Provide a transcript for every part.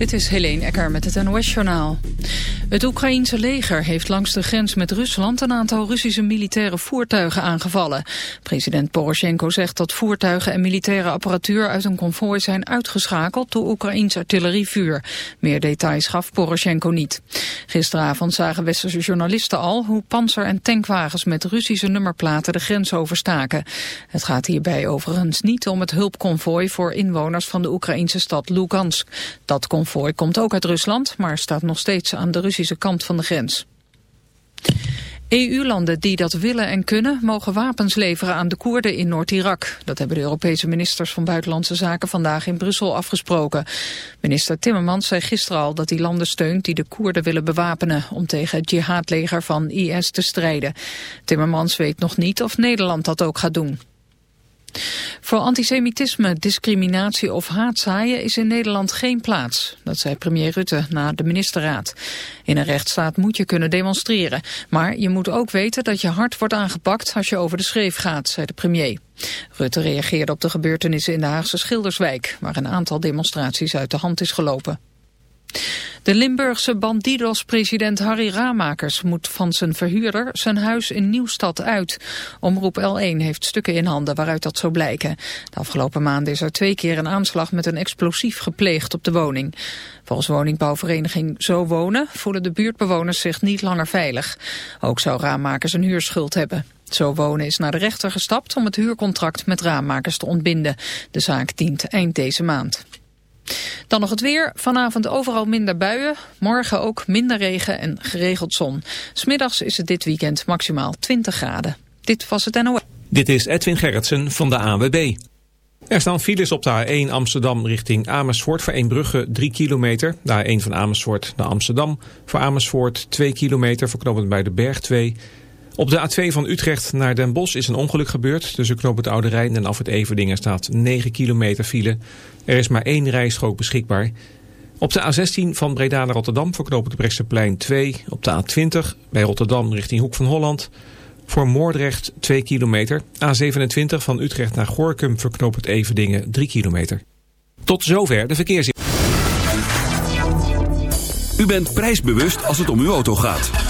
Dit is Helene Ecker met het NOS-journaal. Het Oekraïense leger heeft langs de grens met Rusland... een aantal Russische militaire voertuigen aangevallen. President Poroshenko zegt dat voertuigen en militaire apparatuur... uit een konvooi zijn uitgeschakeld door Oekraïns artillerievuur. Meer details gaf Poroshenko niet. Gisteravond zagen westerse journalisten al... hoe panzer- en tankwagens met Russische nummerplaten de grens overstaken. Het gaat hierbij overigens niet om het hulpconvooi... voor inwoners van de Oekraïnse stad Lugansk. Dat konvooi komt ook uit Rusland, maar staat nog steeds aan de Russische kant van de grens. EU-landen die dat willen en kunnen mogen wapens leveren aan de Koerden in Noord-Irak. Dat hebben de Europese ministers van Buitenlandse Zaken vandaag in Brussel afgesproken. Minister Timmermans zei gisteren al dat die landen steunt die de Koerden willen bewapenen om tegen het jihadleger van IS te strijden. Timmermans weet nog niet of Nederland dat ook gaat doen. Voor antisemitisme, discriminatie of haatzaaien is in Nederland geen plaats. Dat zei premier Rutte na de ministerraad. In een rechtsstaat moet je kunnen demonstreren. Maar je moet ook weten dat je hard wordt aangepakt als je over de schreef gaat, zei de premier. Rutte reageerde op de gebeurtenissen in de Haagse Schilderswijk... waar een aantal demonstraties uit de hand is gelopen. De Limburgse Bandidos-president Harry Ramakers moet van zijn verhuurder zijn huis in Nieuwstad uit. Omroep L1 heeft stukken in handen waaruit dat zou blijken. De afgelopen maanden is er twee keer een aanslag met een explosief gepleegd op de woning. Volgens woningbouwvereniging Zo Wonen voelen de buurtbewoners zich niet langer veilig. Ook zou Ramakers een huurschuld hebben. Zo Wonen is naar de rechter gestapt om het huurcontract met raammakers te ontbinden. De zaak dient eind deze maand. Dan nog het weer. Vanavond overal minder buien. Morgen ook minder regen en geregeld zon. Smiddags is het dit weekend maximaal 20 graden. Dit was het NOS. Dit is Edwin Gerritsen van de AWB. Er staan files op de A1 Amsterdam richting Amersfoort voor Eembrugge 3 kilometer. De A1 van Amersfoort naar Amsterdam. Voor Amersfoort 2 kilometer, verknopend bij de Berg 2. Op de A2 van Utrecht naar Den Bosch is een ongeluk gebeurd. Tussen knoop het Oude Rijn en af het Everdingen staat 9 kilometer file. Er is maar één rijstrook beschikbaar. Op de A16 van Breda naar Rotterdam voor knoop het Brechtseplein 2. Op de A20 bij Rotterdam richting Hoek van Holland. Voor Moordrecht 2 kilometer. A27 van Utrecht naar Gorkum knoop het Everdingen 3 kilometer. Tot zover de verkeers. U bent prijsbewust als het om uw auto gaat.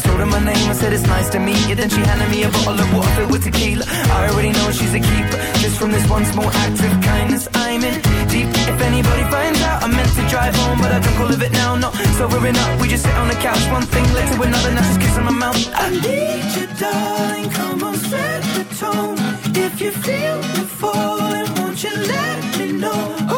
I told her my name, I said it's nice to meet you. Then she handed me a bottle of water filled with tequila. I already know she's a keeper. Just from this one small act of kindness I'm in deep. If anybody finds out I meant to drive home But I drunk all of it now, not sobering up. We just sit on the couch, one thing led to another Now just kissing my mouth. I need you darling, come on set the tone. If you feel the falling, won't you let me know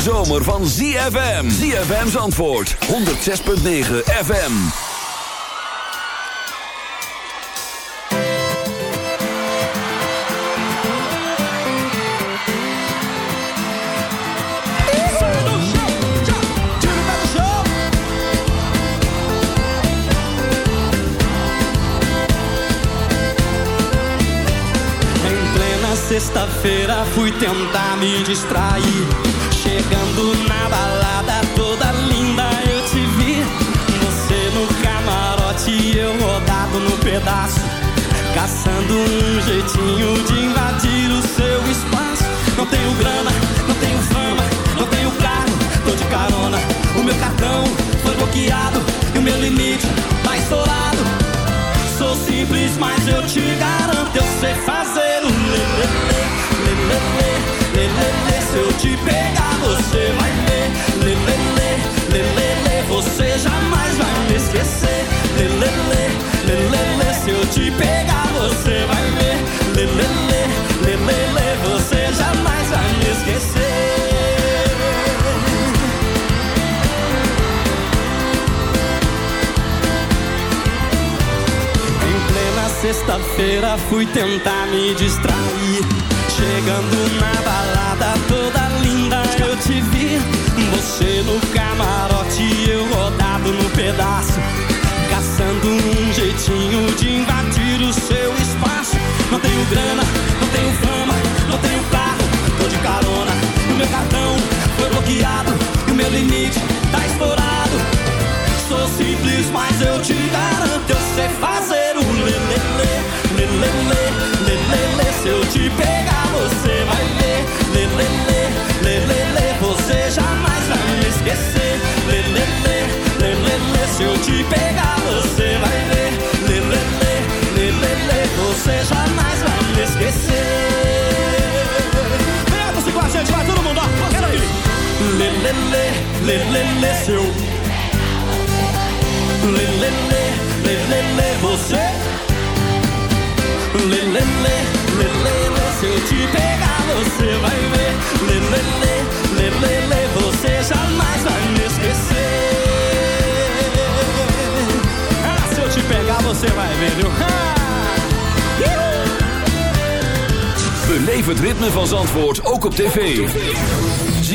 zomer van ZFM. ZFM's antwoord. 106.9 FM. Sexta-feira fui tentar me distrair pedaço Caçando um jeitinho de invadir o seu espaço Não tenho grana, não tenho fama, não tenho carro Tô de carona, o meu cartão foi bloqueado E o meu limite tá estourado Sou simples, mas eu te garanto Eu sei fazer o lelele, lelele, lelele Se eu te pegar você vai ver. Lê, lê, lê, lê, lê, lê, você jamais vai me esquecer. Lê, lê, lê, lê, lê, lê, se eu te pegar, você vai ver. Lê, lê, lê, lê, lê, lê, você jamais vai me esquecer. Em plena Sexta-feira fui tentar me distrair. Chegando na balada grana, não tenho fama, não tenho carro, tô de carona. E o meu cartão foi bloqueado, e o meu limite tá estourado. Sou simples, mas eu te garanto, eu sei fazer o lelele, lelele, lelele, se eu te pegar. Lille, lille, você se eu te pegar você vai ver você jamais vai me esquecer Ah, se eu te pegar você vai ver, viu? Beleef het ritme van Zandvoort ook op tv.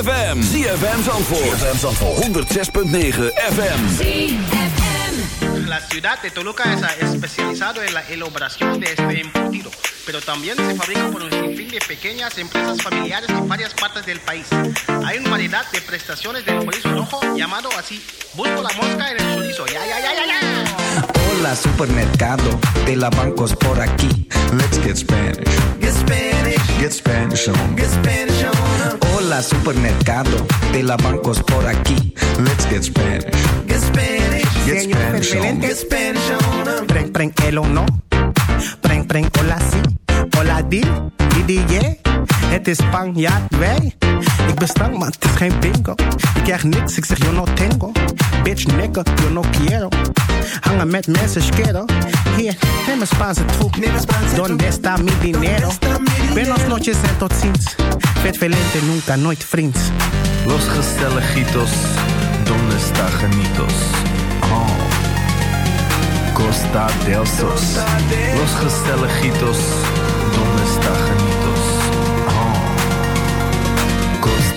ZFM. ZFM Zandvoort. ZFM Zandvoort. 106.9 FM. La ciudad de Toluca es especializado en la elaboración de este embutido, pero también se fabrica por un sinfín de pequeñas empresas familiares en varias partes del país. Hay una variedad de prestaciones del chorizo rojo llamado así. Busco la mosca en el chorizo. Ya, ya, ya, ya, ya. Hola supermercado de la bancos por aquí. Let's get Spanish. Get Spanish. Get Spanish on. Get Spanish on. Hola supermercado de la bancos por aquí. Let's get Spanish. Get Spanish. Get Spanish on. Get Spanish on. Preng, preng, el o no. Preng, preng, hola si. Hola di, di, di, yeah. Het is Spanjaard, wij. Ik ben stank, maar het is geen bingo. Ik krijg niks, ik zeg yo no tengo. Bitch, nigga, yo no quiero. Hangen met mensen, schero. Hier, neem een Spaanse troep. Donde está mi dinero? Buenos noches en tot ziens. Vet velente, nunca, nooit vriends. Los gezelligitos, donde está genitos? Oh. Costa del Sos. Los gezelligitos, donde está genitos?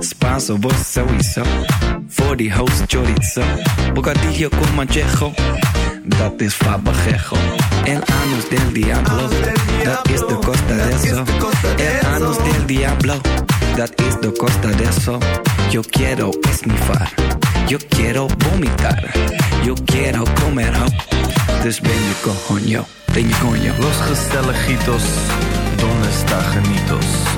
Spanso, vos sowieso. Voor die host chorizo. Bocadillo con manchejo. Dat is fabajejo. El anus del diablo. Dat is de costa de eso. El anus del diablo. Dat is de costa de eso. Yo quiero esnifar. Yo quiero vomitar. Yo quiero comer ho. Dus ben je coño. Ben je coño. Los gezelligitos, donde está genitos?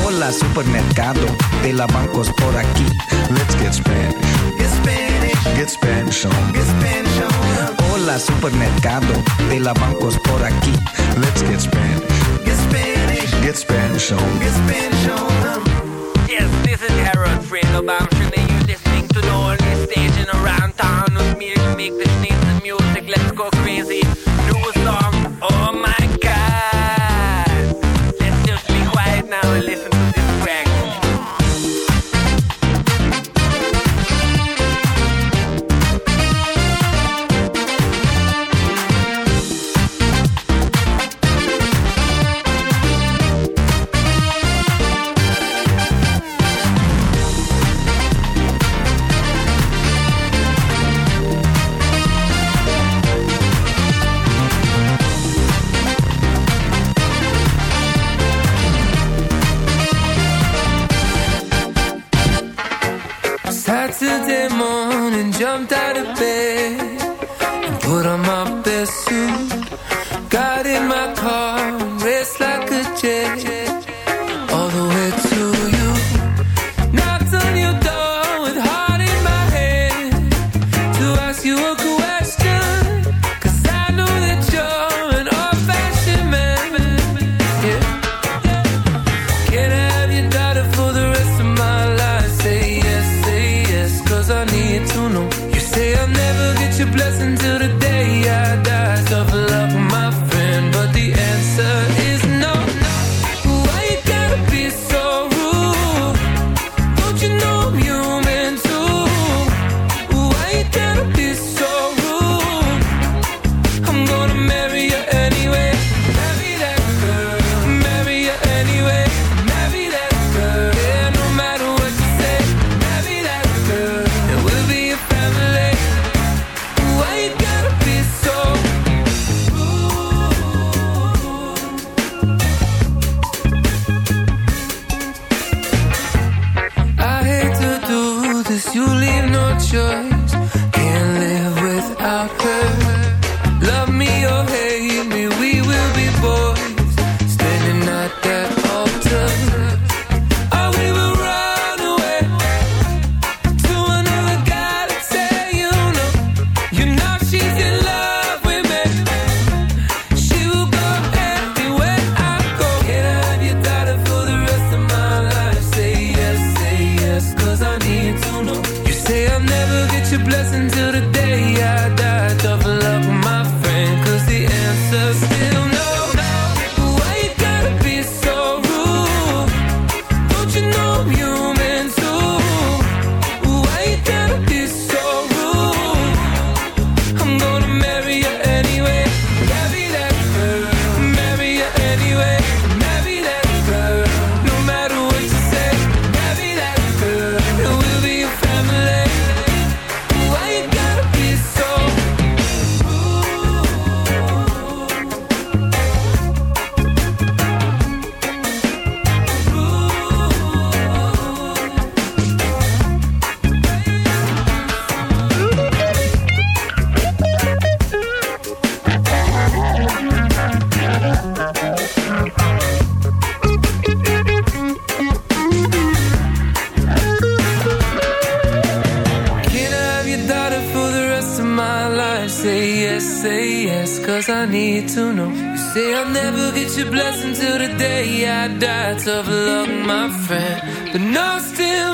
Hola supermercado de la bancos por aquí. Let's get Spanish. Get Spanish. Get Spanish on. Get Spanish on. Hola supermercado de la bancos por aquí. Let's get Spanish. Get Spanish. Get Spanish on. Get Spanish on. Yes, this is Harold Fredo Bamshin and you're listening to the only station around town with me to make the sneeze music. Let's go crazy.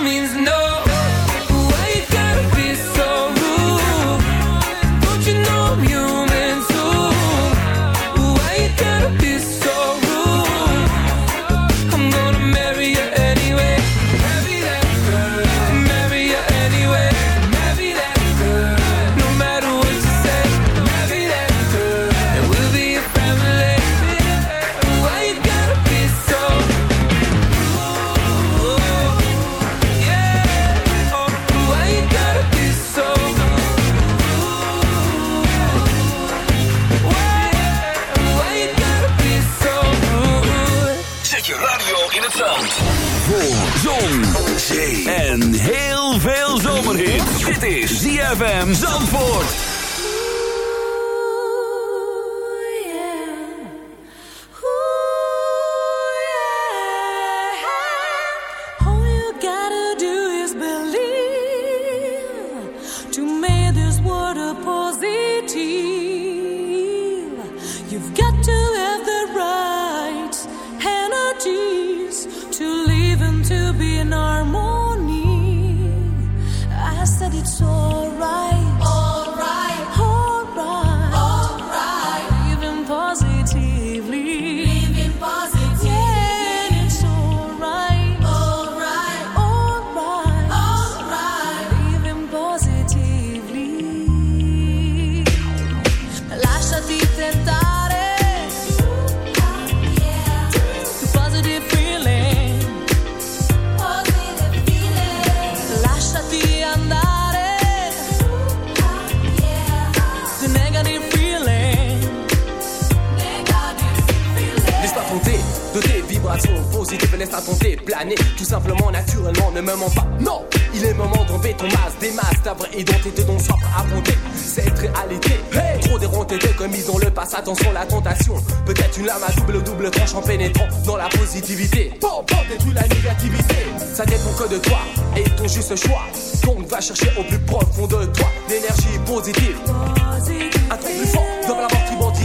Means no. ZFM Zandvoort. Positives et laisse-la tenter planer tout simplement naturellement ne me mens pas. Non il est moment d'enlever ton masque. Des masques ta vraie identité dont soif à affronter cette réalité. Trop déronté de commis dans le passé. Attention la tentation. Peut-être une lame à double double tranche en pénétrant dans la positivité. Bon bon détruis la négativité. Ça dépend que de toi et ton juste choix. Donc va chercher au plus profond de toi. L'énergie positive. Un truc plus fort dans la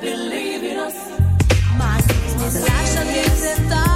believe in us. My sickness, life shall give it